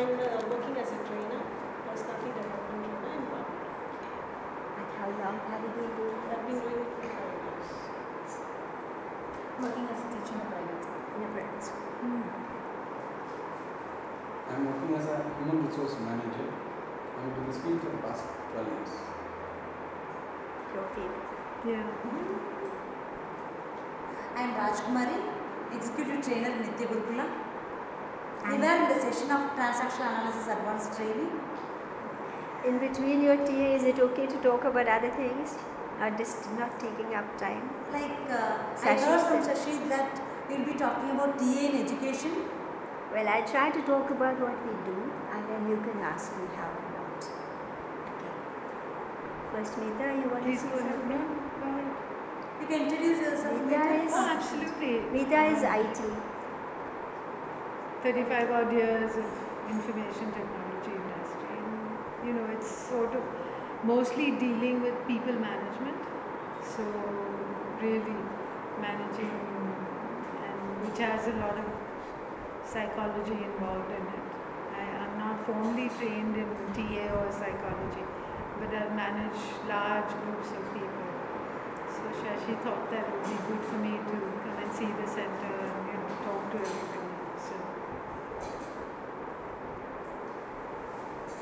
and uh, working as a trainer, personality development trainer in Bangkok. And how long have you been doing I've been doing it for five years. Working as a teacher in a private school. in a private school? I'm working as a human resource manager. I'm into this field for the past 12 years. Your favorite? Yeah. I am Rajkumari, Executive Trainer in Nitya Gurukula. We were in the session of Transaction Analysis Advanced Training. In between your TA, is it okay to talk about other things? Or just not taking up time? Like, uh, I Sashi heard from Sashi that we'll be talking about TA in education. Well, I'll try to talk about what we do and then you can ask me how or not. Okay. First, Meeta, you want to Please say go ahead. something? No, go ahead. You can introduce yourself. Meeta Meeta. is- Oh, absolutely. Meeta is IT. 35 odd years of information technology industry. And, you know, it's sort of mostly dealing with people management. So, really managing, and which has a lot of psychology involved in it. I am not formally trained in TA or psychology, but I manage large groups of people. So Sashi thought that it would be good for me to come and see the center and you know talk to everybody. So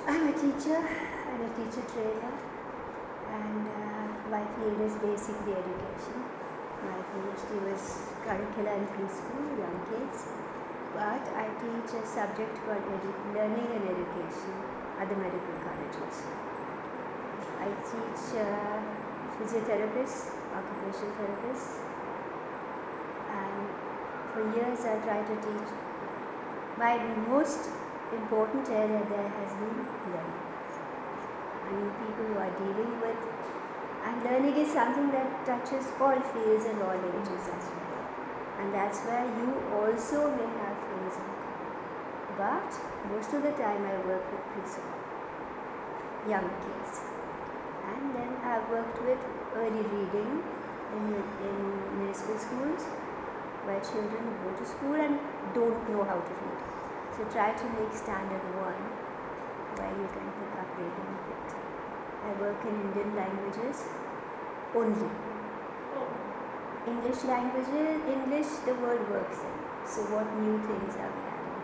I'm a teacher and a teacher trainer, and uh, my field is basically education. My PhD was curricula and preschool, young kids, but I teach a subject called edu- learning and education at the medical colleges. I teach uh, physiotherapists, occupational therapists, and for years I try to teach. My most important area there has been learning. I mean, people who are dealing with, and learning is something that touches all fields and all ages as well. And that's where you also may have things in common. But most of the time I work with preschool, young kids. And then I've worked with early reading in, in municipal schools where children go to school and don't know how to read. So try to make standard one where you can pick up reading quickly. I work in Indian languages only. English languages, English the world works in. So what new things are we adding?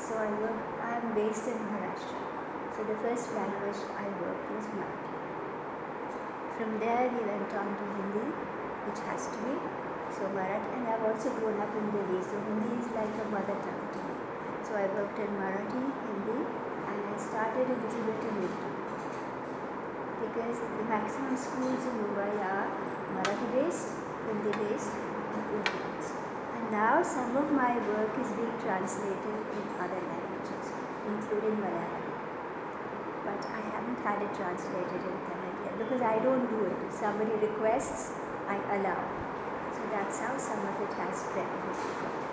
So I work, I am based in Maharashtra. So the first language I worked was Marathi. From there we went on to Hindi, which has to be. So Marathi, and I've also grown up in Delhi, so Hindi is like a mother tongue to me. So I worked in Marathi, Hindi, and I started a little bit in Urdu. Because the maximum schools in Mumbai are Marathi based, Hindi based, and Urdu based. And now some of my work is being translated in other languages, including Malayalam. But I haven't had it translated in Tamil yet because I don't do it. If somebody requests, I allow. So that's how some of it has spread in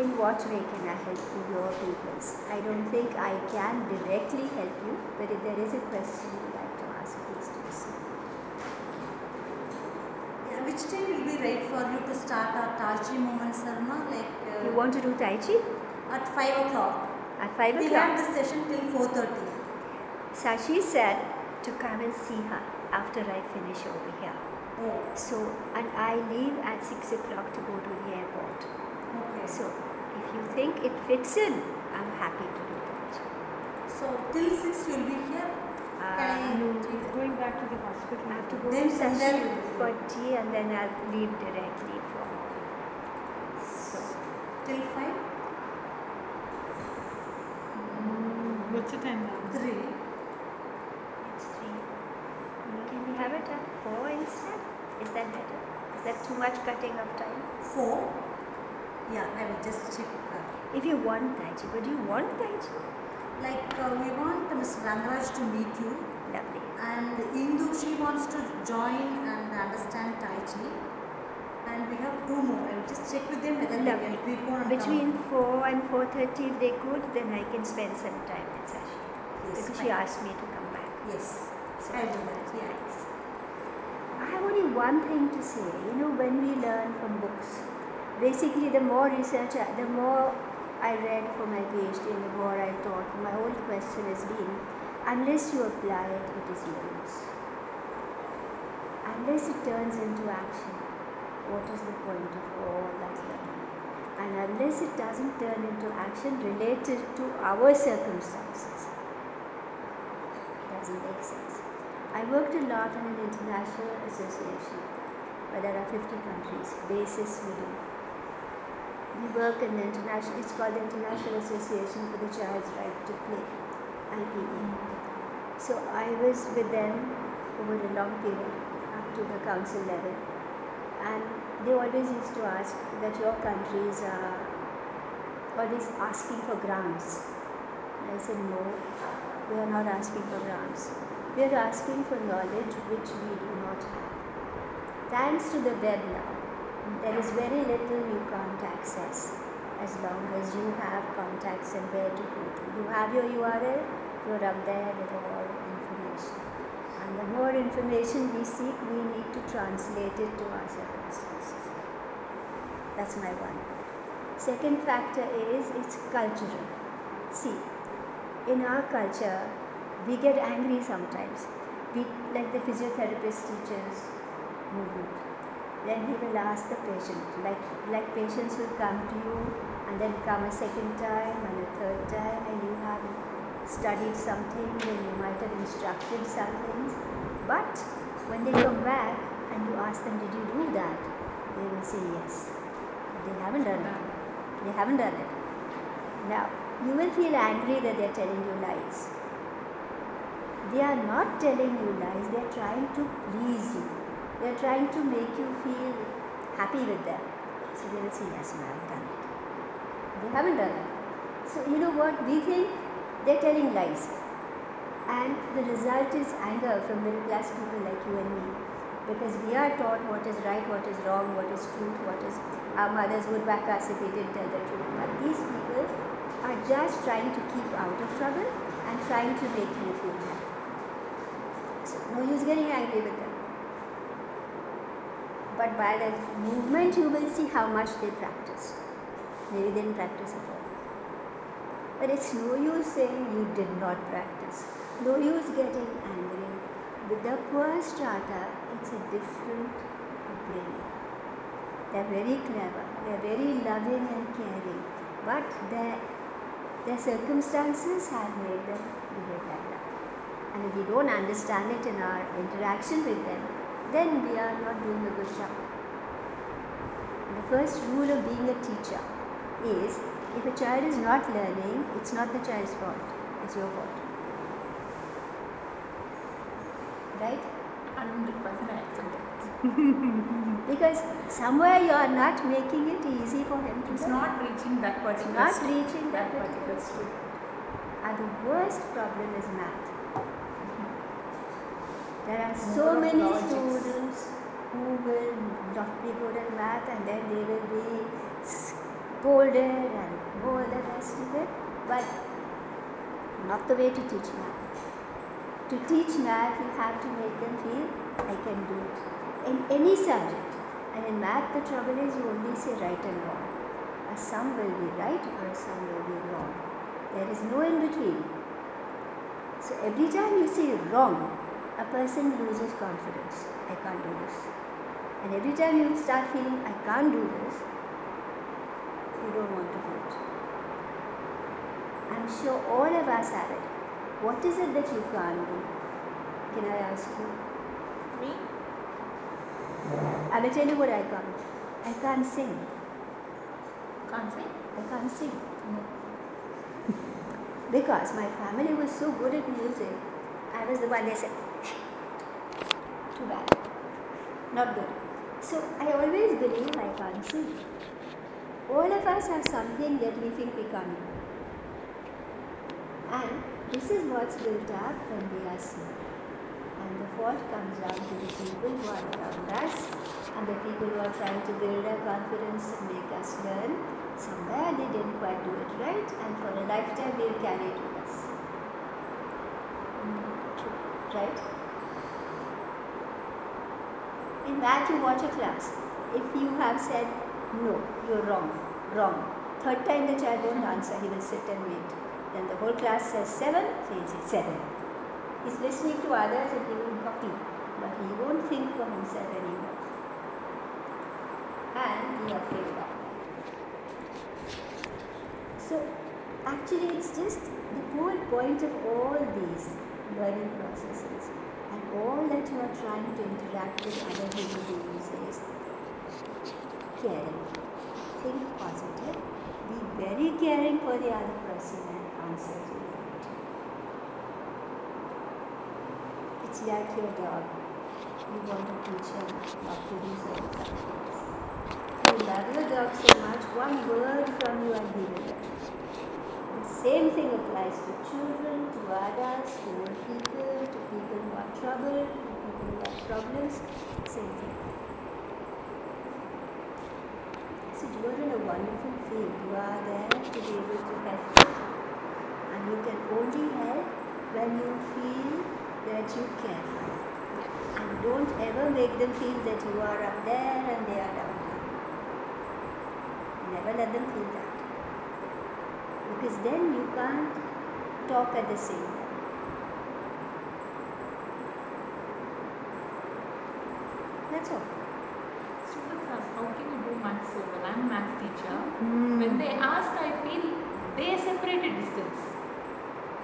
In what way can I help you, your pupils? I don't think I can directly help you, but if there is a question you'd like to ask, please do so. Yeah, which time will be right for you to start our Tai Chi movement, Sarma? Like uh, You want to do Tai Chi? at 5 o'clock. At 5 o'clock? We have the session till 4.30. Sashi said to come and see her after I finish over here. Oh, So, and I leave at 6 o'clock to go to the airport. okay. So, if you think it fits in, I'm happy to do that. So till 6 you'll be here? Uh, Can I no, going back to the hospital. I have to go Then to from there Sashi we'll for tea and then I'll leave directly for. So, Till 5? Mm, What's the time now? 3. it's three. Can we have it at four instead? Is that better? Is that too much cutting of time? 4? Yeah, I will just check. Uh, If you want Tai Chi, but do you want Tai Chi? like uh, we want Mr. Rangaraj to meet you Lovely. and Indu she wants to join and understand Tai Chi and we have two more. I will just check with them whether they Lovely. and Between come. 4 and 4.30 if they could, then I can spend some time with Sashi. Yes, because fine. she asked me to come back. Yes, So I'll do that. Yeah. Nice. I have only one thing to say. You know, when we learn from books, basically, the more research, the more I read for my PhD and the more I taught, my whole question has been unless you apply it, it is no use. Unless it turns into action, what is the point of all that learning? And unless it doesn't turn into action related to our circumstances, it doesn't make sense. I worked a lot in an international association where there are 50 countries, basis we do. We work in the international, it's called the International Association for the Child's Right to Play, IPA. So I was with them over a long period, up to the council level. And they always used to ask that your countries are always asking for grants. I said, no, we are not asking for grants. We are asking for knowledge which we do not have. Thanks to the web now, there is very little you can't access as long as you have contacts and where to go to. You have your URL, you're up there with all information. And the more information we seek, we need to translate it to our circumstances. That's my one. Second factor is it's cultural. See, in our culture, we get angry sometimes. We like the physiotherapist teaches movement. Then he will ask the patient, like like patients will come to you and then come a second time and a third time and you have studied something and you might have instructed some things. But when they come back and you ask them, Did you do that? They will say yes. They haven't done it. They haven't done it. Now, you will feel angry that they are telling you lies. They are not telling you lies, they are trying to please you. They are trying to make you feel happy with them. So they will say, Yes, ma'am, I've done it. They haven't done it. So, you know what? We think they're telling lies. And the result is anger from middle class people like you and me. Because we are taught what is right, what is wrong, what is truth, what is. Our mothers would back us if we didn't tell the truth. But these people are just trying to keep out of trouble and trying to make you feel happy. So, no use getting angry with them. But by the movement, you will see how much they practiced. Maybe they didn't practice at all. But it's no use saying you did not practice. No use getting angry. With the poor strata, it's a different upbringing. They're very clever, they're very loving and caring, but their, their circumstances have made them behave like that. And if we don't understand it in our interaction with them, then we are not doing a good job. The first rule of being a teacher is if a child is not learning, it's not the child's fault, it's your fault. Right? 100% I accept it. Because somewhere you are not making it easy for him to It's learn. not reaching that particular not reaching that that particular stage. And the worst problem is math. There are so many logics. students who will not be good at math and then they will be scolded and all the rest of it. But not the way to teach math. To teach math, you have to make them feel I can do it in any subject. And in math, the trouble is you only say right and wrong. A sum will be right or a sum will be wrong. There is no in between. So every time you say wrong, a person loses confidence. I can't do this. And every time you start feeling I can't do this, you don't want to do it. I'm sure all of us have it. What is it that you can't do? Can I ask you? Me? I will tell you what I can't. I can't sing. Can't sing? I can't sing. Because my family was so good at music, I was the one they said, too bad, not good. So I always believe I can't sing. All of us have something that we think we can't. And this is what's built up when we are small. And the fault comes down to the people who are around us and the people who are trying to build our confidence and make us learn. Somewhere they didn't quite do it right, and for a lifetime we'll carry it with us. Mm, right? That, you watch a class. If you have said No, you're wrong. Wrong. Third time the child won't answer, he will sit and wait. Then the whole class says seven, so he'll say seven. He's listening to others and he will copy, but he won't think for himself anymore. And we have failed that. So actually it's just the whole point of all these learning processes all that you are trying to interact with other human beings is caring. Think positive. Be very caring for the other person and answer to it. It's like your dog. You want to teach him not to do certain things. You love your dog so much, one word from you and he will learn. The same thing applies to children, to adults, to old people, to people who are troubled, to people who have problems. Same thing. So you are in a wonderful field. You are there to be able to help. And you can only help when you feel that you can. And don't ever make them feel that you are up there and they are down here. Never let them feel that. Because then you can't talk at the same time. That's all. Students ask, how can you do maths so well? I'm a maths teacher. Hmm. When they ask, I feel they separate a distance.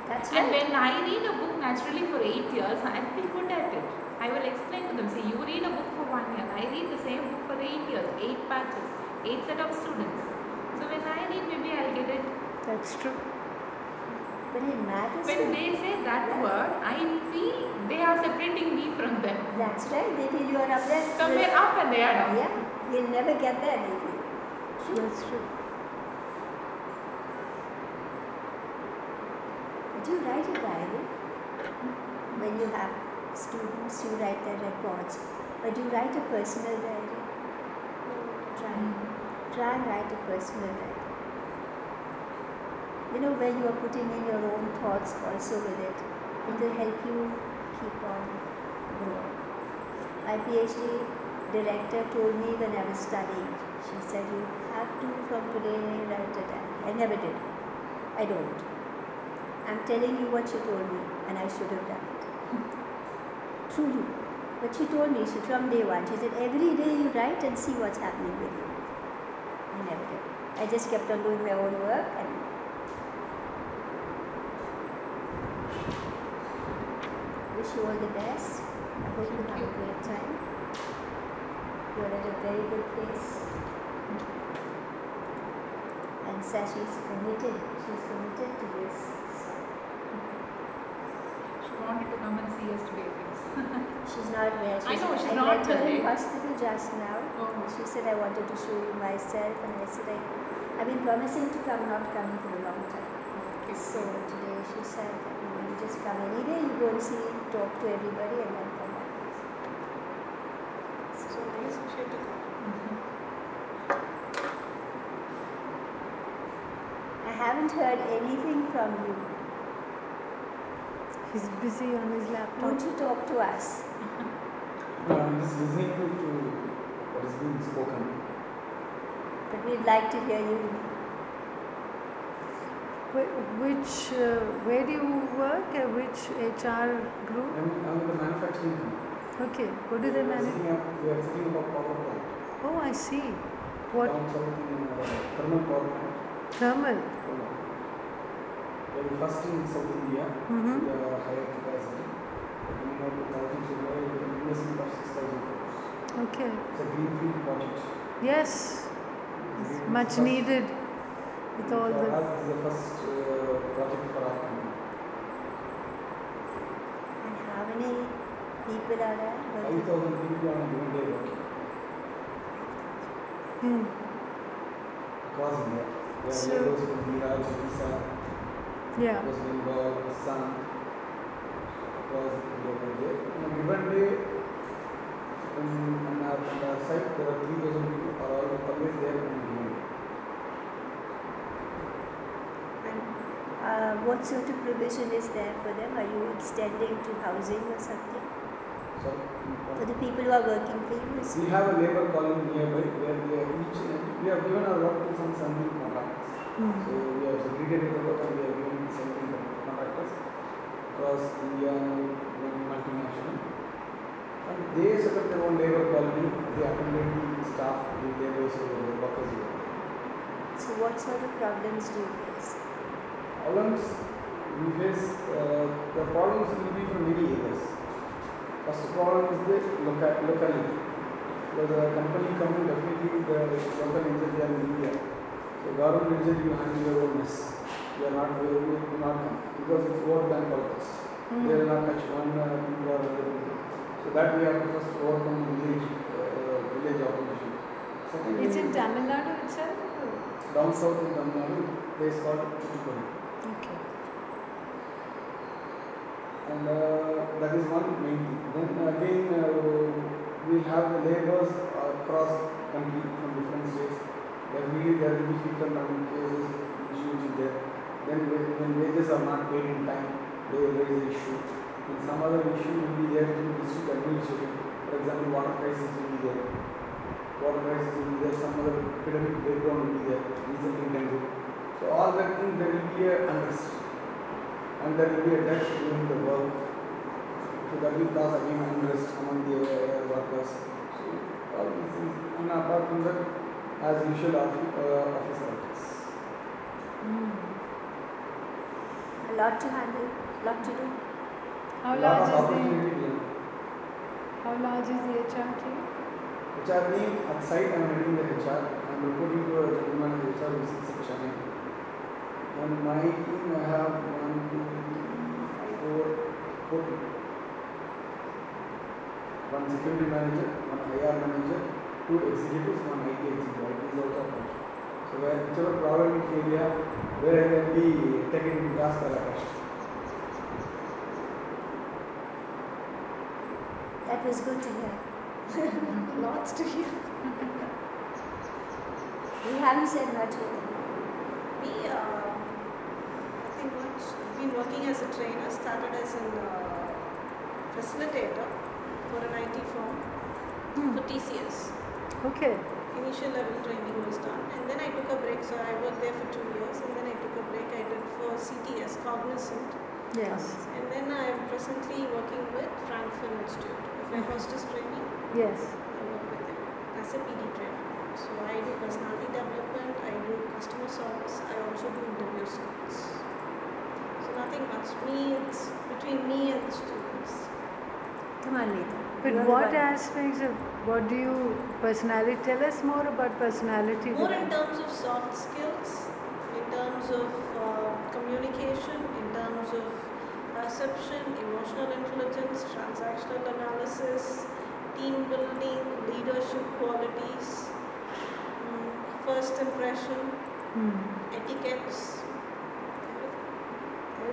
That's right. And when I read a book naturally for eight years, I feel good at it. I will explain to them. See, you read a book for one year. I read the same book for eight years, eight batches, eight set of students. So when I read, maybe I'll get it. That's true. But in math When they say that word, I feel they are separating me from them. That's right. They feel you are up there. Somewhere up and they are down. Yeah. You'll never get there. They feel. That's true. Do you write a diary? When you have students, you write their records. But do you write a personal diary? Try. Try and write a personal diary. You know, where you are putting in your own thoughts also with it, it will help you keep on growing. My PhD director told me when I was studying, she said, You have to from today write diary. I never did. I don't. I'm telling you what she told me, and I should have done it. Truly. But she told me, she from day one, she said, every day you write and see what's happening with you. I never did. I just kept on doing my own work and wish you all the best. I hope you have a great time. You're at a very good place. And Sashi is committed. She's committed to this. She wanted to come and see us today. She's not there. I know, she's I not met her in today. hospital just now. Oh. She said I wanted to show you myself, and I said I, I've been promising to come, not coming for a long time. So today she said, you just come any day, you go and see, talk to everybody, and then come back. So nice of you to come. I haven't heard anything from you. He's busy on his laptop. Won't you talk to us? No, I'm just listening to, to what is being spoken. But we'd like to hear you. Wh- Which, uh, where do you work? Uh, which HR group? I'm, I'm in the manufacturing company. Okay, what do they manage? we are setting up a power plant. Oh, I see. What? Down something in uh, thermal power plant. Thermal. We are the first in South India Mm-hmm. with a higher capacity. Coming out with thousand an investment of six thousand crores. Okay. It's a greenfield project. Yes, It's much needed with all the. is the first uh, project for our company. And how many people are there? Five thousand people on a given day working Hmm. across India. Have So- laborers from Bihar, Odisha, Yeah. West Bengal, Assam, across India day. On a given day, in, on, our, on our site, there are 3,000 people are all, always there uh, what sort of provision is there for them? Are you extending to housing or something? Sorry. For the people who are working for you, We have a labor colony nearby where we are each we have given our work to some seventeen contractors. So we have segregated the work and we have given seventeen contractors across India and multinational. And they set up their own labor colony, they accommodate the staff, the laborers, or the workers. so what sort of problems do you face? Problems we face, uh, the problems will be from many areas. First problem is the loca- locality. Because a company coming definitely the local entity in India. So government entity you handle your own mess. You are not, you will not come because it's work than politics. They will not touch one uh, or other people. So that we have to first overcome village, uh, village opposition. Second, It's in Tamil Nadu itself? down south in Tamil Nadu, place called Tuticorin. Okay. and uh, that is one main thing. Then again, uh, we have laborers across country from different states. Definitely there will be hit and cases, issues there. Then when wages are not paid in time, they will raise the issue. And some other issue will be there in district administration. For example, water crisis will be there. Water crisis will be there. Some other epidemic breakdown will be there. Recently dengue. So all that thing there will be a unrest and there will be a death during the work. So that will cause again unrest among the uh, workers. So all these things. And apart from that, as usual, office, uh, office politics. A lot to handle, a lot to do. How large is the opportunity how large is the HR team? HR team at site, I am heading the HR. I am reporting to a gentleman in HR who sits at Chennai. And my team, I have one, two, three, four, four people. One security manager, one IR manager, two executives, one IT executive. IT is also a function. So where whichever problematic area where I can be taken into task or attached. That was good to hear. Lots to hear. we haven't said much. Me, uh, been working as a trainer, started as a uh, facilitator for an IT firm for TCS. Okay. Initial level training was done, and then I took a break. So I worked there for two years, and then I took a break. I did for CTS, Cognizant, Yes. and then I am presently working with Frankfinn Institute for hostess training. Yes. I work with them as a PD trainer. So I do personality development, I do customer service, I also do interview skills. So nothing much. Me, it's between me and the students. Come on, Neeta. But You are what aspects of what do you personality? Tell us more about personality. More in terms of soft skills, in terms of uh, communication, in terms of perception, emotional intelligence, transactional analysis, team building, leadership qualities, mm, first impression, Hmm. etiquettes,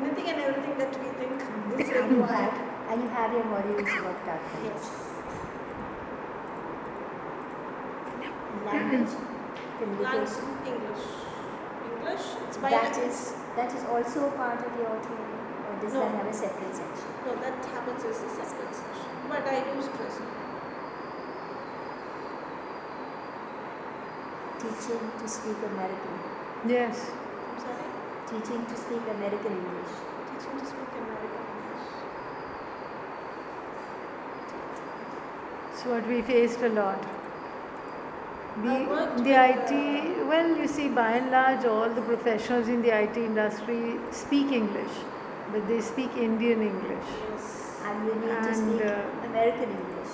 anything and everything that we think is And you required. have, and you have your modules worked out for you. Yes. Language, Language, communication. English. English, it's by That is, that is also a part of your training, or does No. that have a separate section? No, that happens as a separate session. But I do stress. Teaching to speak American. Yes. I'm sorry? Teaching to speak American English. Teaching to speak American English. So what we faced a lot. We, the IT, well, you see, by and large, all the professionals in the IT industry speak English, but they speak Indian English. Yes. And you need to And, speak uh, American English.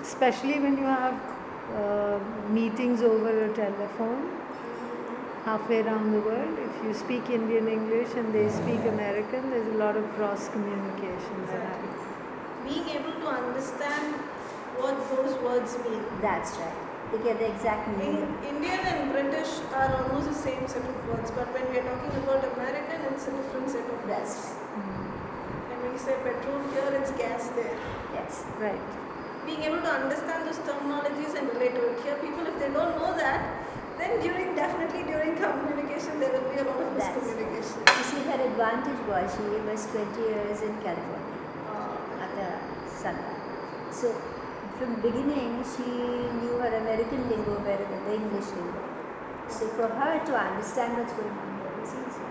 Especially when you have uh, meetings over a telephone halfway around the world. If you speak Indian English and they speak American, there's a lot of cross communication that Exactly. happens. Being able to understand what those words mean. That's right. They get the exact In, meaning. Indian and British are almost the same set of words, but when we are talking about American, it's a different set of That's words. Mm. When we say petrol here, it's gas there. yes. Right. Being able to understand those terminologies and relate to it. Here, people, if they don't know that, then during definitely during communication, there will be a lot of That's- miscommunication. You see, her advantage was she was 20 years in California Uh, at the Sun So from the beginning, she knew her American lingo better than the English lingo. So for her to understand what's going on here was easy.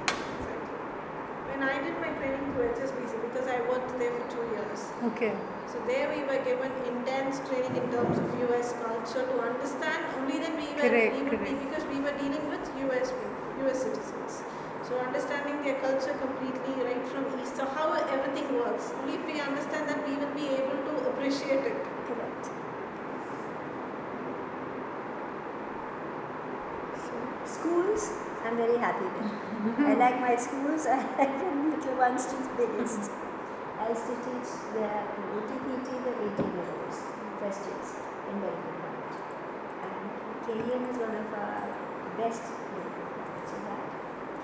I did my training through HSBC, because I worked there for two years, Okay. so there we were given intense training in terms of US culture to understand. Only then we were Correct, we would be correct. because we were dealing with US people, US citizens. So understanding their culture completely right from east. So how everything works. Only if we understand that we will be able to appreciate it. Correct. Schools, I'm very happy with. I like my schools. I like from little ones to the biggest. I used to teach the OTPT, the 18 year olds, first years in medical college. And KEM is one of our best medical colleges. So that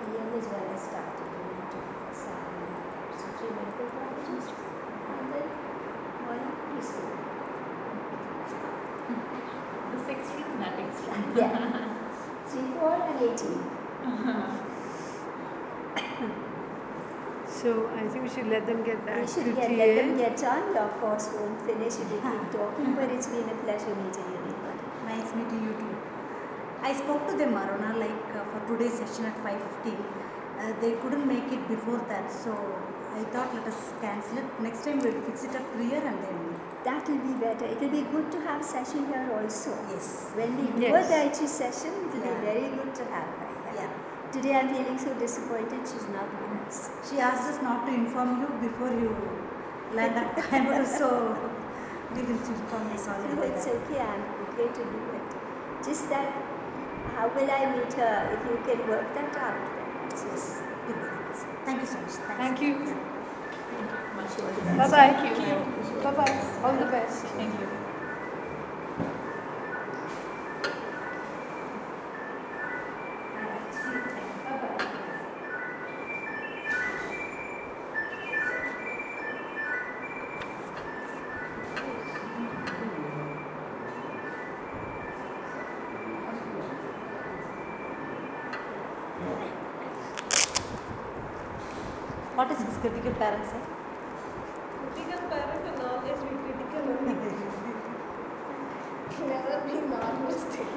KEM is where I started in 2007. So three medical colleges and then one preschool. The sixth street, nothing street. Yeah. Three, four, and 18. So I think we should let them get back We to should get, let them get on. Your course won't finish if we keep talking, but it's been a pleasure meeting you. Neha. Nice meeting you too. I spoke to them, Aruna, like uh, for today's session at 5.50. Uh, they couldn't make it before that, so I thought let us cancel it. Next time we'll fix it up here and then. That will be better. It will be good to have session here also. Yes. When we do Yes. a Tai Chi session, it will Yeah. be very good to have her here. Yeah. Today I'm feeling so disappointed she's not with us. She asked us not to inform you before you land at Coimbatore, so we will inform you. Sorry No, about it's that. okay. I'm okay to do it. Just that, how will I meet her? If you can work that out, then that's Yes. we'll do that. Thank you so much. Thanks. Thank you. Yeah. Bye bye. Bye bye. All the best. Thank you. What is this critical parent say? Critical parent will always be critical only. Never be normalistic.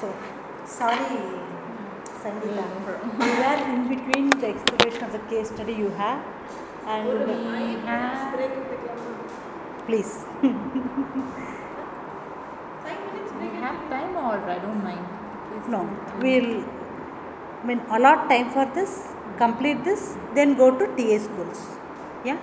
So, sorry, Sangeeta. You were in between the explanation of the case study you have and We have break in the class. please. Five minutes We break in have time or I don't mind. Please No, we'll I mean allot time for this, complete this, then go to TA schools. Yeah?